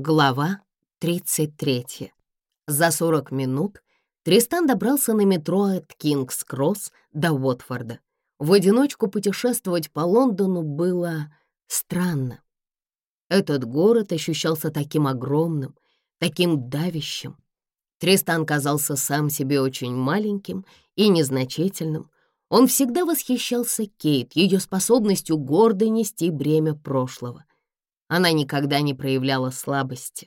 Глава 33. За 40 минут Тристан добрался на метро от Кингс-Кросс до Уотфорда. В одиночку путешествовать по Лондону было странно. Этот город ощущался таким огромным, таким давящим. Тристан казался сам себе очень маленьким и незначительным. Он всегда восхищался Кейт, ее способностью гордо нести бремя прошлого. Она никогда не проявляла слабости.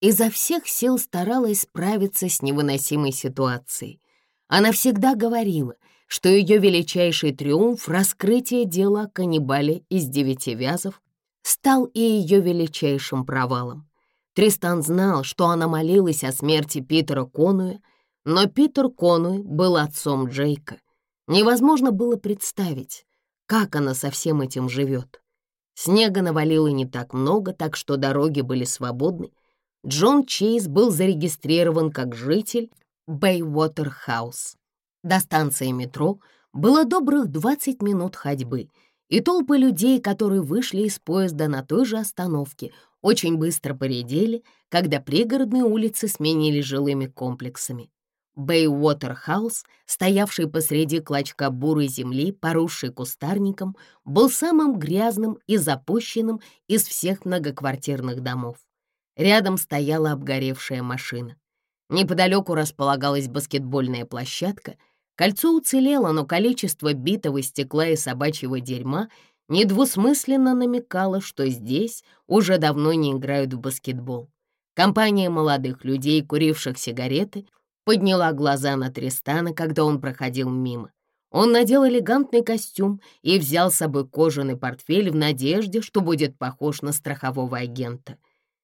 Изо всех сил старалась справиться с невыносимой ситуацией. Она всегда говорила, что ее величайший триумф — раскрытие дела о каннибале из девяти вязов — стал и ее величайшим провалом. Тристан знал, что она молилась о смерти Питера Конуя, но Питер Конуй был отцом Джейка. Невозможно было представить, как она со всем этим живет. Снега навалило не так много, так что дороги были свободны. Джон Чейз был зарегистрирован как житель Бэйвотерхаус. До станции метро было добрых 20 минут ходьбы, и толпы людей, которые вышли из поезда на той же остановке, очень быстро поредели, когда пригородные улицы сменили жилыми комплексами. Бэй Уотерхаус, стоявший посреди клочка бурой земли, поросший кустарником, был самым грязным и запущенным из всех многоквартирных домов. Рядом стояла обгоревшая машина. Неподалеку располагалась баскетбольная площадка. Кольцо уцелело, но количество битого стекла и собачьего дерьма недвусмысленно намекало, что здесь уже давно не играют в баскетбол. Компания молодых людей, куривших сигареты — подняла глаза на Тристана, когда он проходил мимо. Он надел элегантный костюм и взял с собой кожаный портфель в надежде, что будет похож на страхового агента.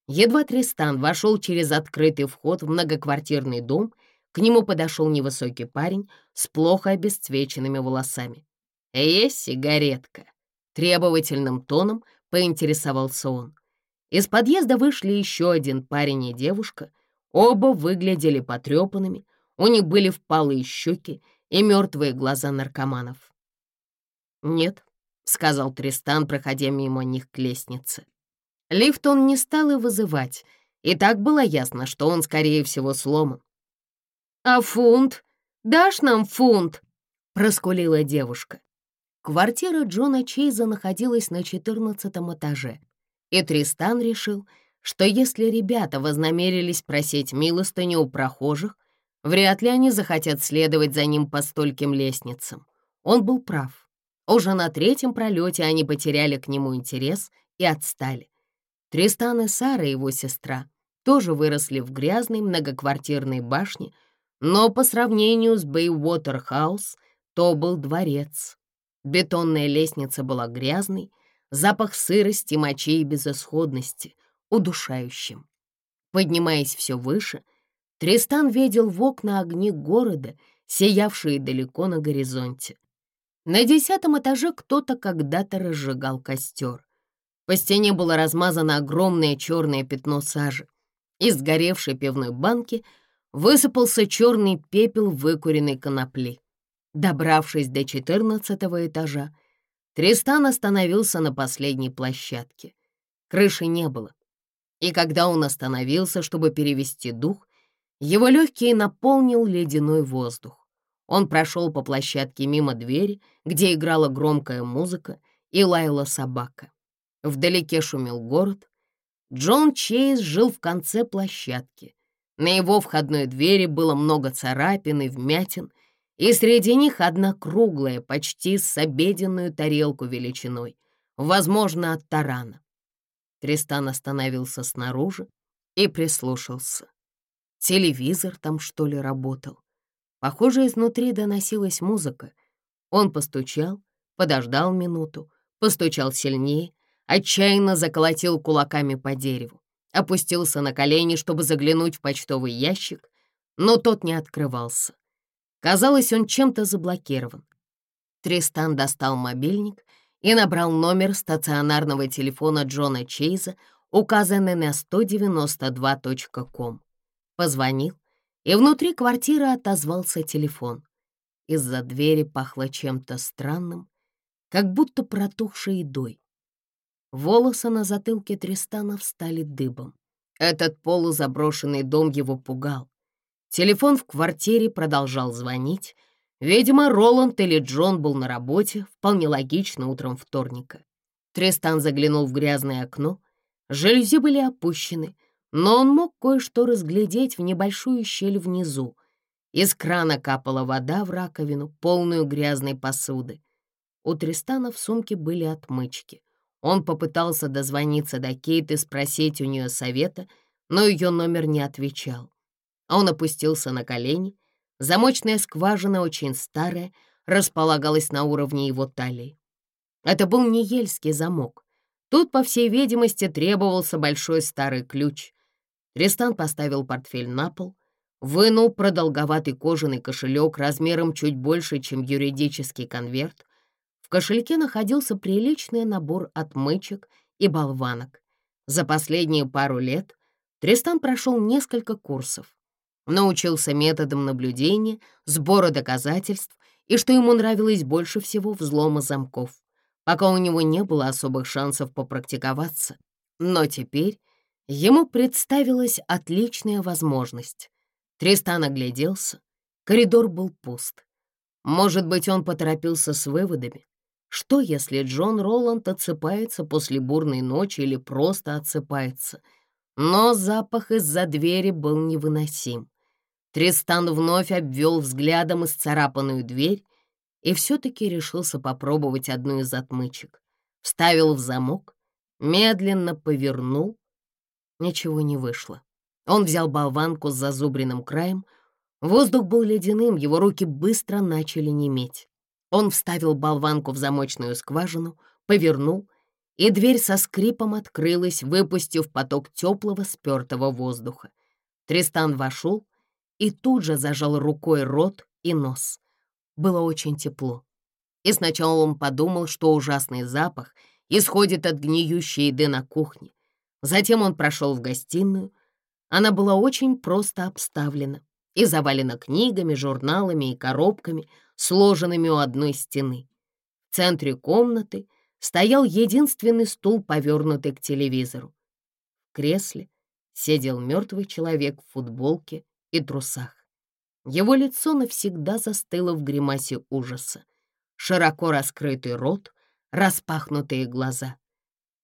Едва Тристан вошел через открытый вход в многоквартирный дом, к нему подошел невысокий парень с плохо обесцвеченными волосами. «Есть сигаретка?» — требовательным тоном поинтересовался он. Из подъезда вышли еще один парень и девушка — Оба выглядели потрепанными, у них были впалые щеки и мертвые глаза наркоманов. «Нет», — сказал Тристан, проходя мимо них к лестнице. Лифт он не стал и вызывать, и так было ясно, что он, скорее всего, сломан. «А фунт? Дашь нам фунт?» — проскулила девушка. Квартира Джона Чейза находилась на четырнадцатом этаже, и Тристан решил — что если ребята вознамерились просить милостыню у прохожих, вряд ли они захотят следовать за ним по стольким лестницам. Он был прав. Уже на третьем пролете они потеряли к нему интерес и отстали. Тристан и Сара, его сестра, тоже выросли в грязной многоквартирной башне, но по сравнению с Бэйуотерхаус то был дворец. Бетонная лестница была грязной, запах сырости, мочи и безысходности, удушающим. Поднимаясь все выше, Тристан видел в окна огни города, сиявшие далеко на горизонте. На десятом этаже кто-то когда-то разжигал костер. По стене было размазано огромное черное пятно сажи. Из сгоревшей пивной банки высыпался черный пепел выкуренной конопли. Добравшись до четырнадцатого этажа, Тристан остановился на последней площадке. Крыши не было и когда он остановился, чтобы перевести дух, его легкие наполнил ледяной воздух. Он прошел по площадке мимо двери, где играла громкая музыка и лаяла собака. Вдалеке шумел город. Джон Чейз жил в конце площадки. На его входной двери было много царапин и вмятин, и среди них одна круглая, почти с обеденную тарелку величиной, возможно, от тарана. Тристан остановился снаружи и прислушался. Телевизор там, что ли, работал? Похоже, изнутри доносилась музыка. Он постучал, подождал минуту, постучал сильнее, отчаянно заколотил кулаками по дереву, опустился на колени, чтобы заглянуть в почтовый ящик, но тот не открывался. Казалось, он чем-то заблокирован. Тристан достал мобильник и набрал номер стационарного телефона Джона Чейза, указанный на 192.com. Позвонил, и внутри квартиры отозвался телефон. Из-за двери пахло чем-то странным, как будто протухшей едой. Волосы на затылке Тристана встали дыбом. Этот полузаброшенный дом его пугал. Телефон в квартире продолжал звонить, Видимо, Роланд или Джон был на работе, вполне логично, утром вторника. Тристан заглянул в грязное окно. Жалюзи были опущены, но он мог кое-что разглядеть в небольшую щель внизу. Из крана капала вода в раковину, полную грязной посуды. У Тристана в сумке были отмычки. Он попытался дозвониться до Кейт и спросить у нее совета, но ее номер не отвечал. Он опустился на колени — Замочная скважина, очень старая, располагалась на уровне его талии. Это был не ельский замок. Тут, по всей видимости, требовался большой старый ключ. Тристан поставил портфель на пол, вынул продолговатый кожаный кошелек размером чуть больше, чем юридический конверт. В кошельке находился приличный набор отмычек и болванок. За последние пару лет Тристан прошел несколько курсов научился методам наблюдения, сбора доказательств и что ему нравилось больше всего взлома замков, пока у него не было особых шансов попрактиковаться. Но теперь ему представилась отличная возможность. Тристан огляделся, коридор был пуст. Может быть, он поторопился с выводами. Что, если Джон Роланд отсыпается после бурной ночи или просто отсыпается? Но запах из-за двери был невыносим. Тристан вновь обвел взглядом исцарапанную дверь и все-таки решился попробовать одну из отмычек. Вставил в замок, медленно повернул. Ничего не вышло. Он взял болванку с зазубренным краем. Воздух был ледяным, его руки быстро начали неметь. Он вставил болванку в замочную скважину, повернул, и дверь со скрипом открылась, выпустив поток теплого спертого воздуха. Тристан вошел, и тут же зажал рукой рот и нос. Было очень тепло. И сначала он подумал, что ужасный запах исходит от гниющей еды на кухне. Затем он прошел в гостиную. Она была очень просто обставлена и завалена книгами, журналами и коробками, сложенными у одной стены. В центре комнаты стоял единственный стул, повернутый к телевизору. В кресле сидел мертвый человек в футболке и трусах. Его лицо навсегда застыло в гримасе ужаса. Широко раскрытый рот, распахнутые глаза.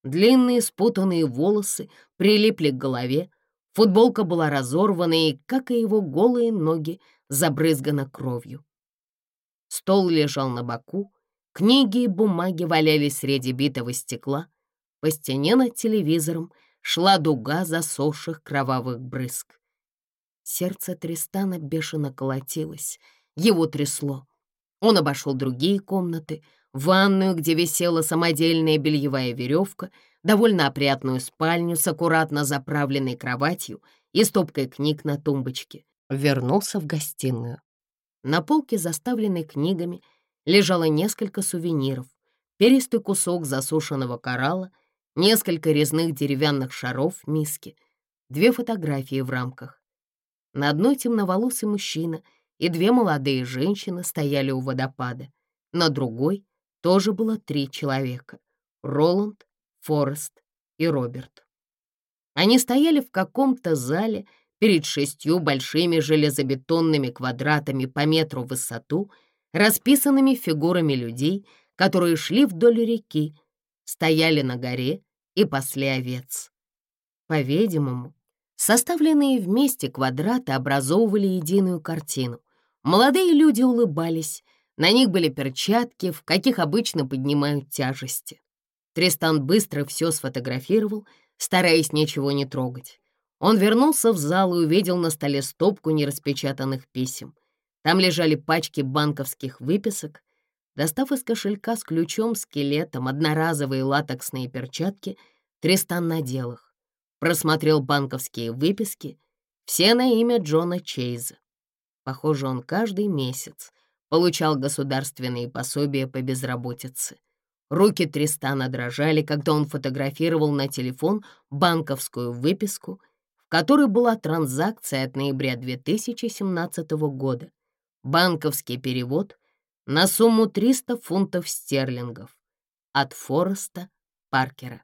Длинные спутанные волосы прилипли к голове, футболка была разорвана и, как и его голые ноги, забрызгана кровью. Стол лежал на боку, книги и бумаги валялись среди битого стекла, по стене над телевизором шла дуга засохших кровавых брызг. Сердце Тристана бешено колотилось. Его трясло. Он обошел другие комнаты, ванную, где висела самодельная бельевая веревка, довольно опрятную спальню с аккуратно заправленной кроватью и стопкой книг на тумбочке. Вернулся в гостиную. На полке, заставленной книгами, лежало несколько сувениров, перистый кусок засушенного коралла, несколько резных деревянных шаров миски, две фотографии в рамках. На одной темноволосый мужчина и две молодые женщины стояли у водопада. На другой тоже было три человека — Роланд, Форест и Роберт. Они стояли в каком-то зале перед шестью большими железобетонными квадратами по метру в высоту, расписанными фигурами людей, которые шли вдоль реки, стояли на горе и пасли овец. По-видимому, Составленные вместе квадраты образовывали единую картину. Молодые люди улыбались, на них были перчатки, в каких обычно поднимают тяжести. Тристан быстро все сфотографировал, стараясь ничего не трогать. Он вернулся в зал и увидел на столе стопку нераспечатанных писем. Там лежали пачки банковских выписок. Достав из кошелька с ключом, скелетом, одноразовые латексные перчатки, Тристан надел их просмотрел банковские выписки, все на имя Джона Чейза. Похоже, он каждый месяц получал государственные пособия по безработице. Руки Тристана дрожали, когда он фотографировал на телефон банковскую выписку, в которой была транзакция от ноября 2017 года, банковский перевод на сумму 300 фунтов стерлингов от Фореста Паркера.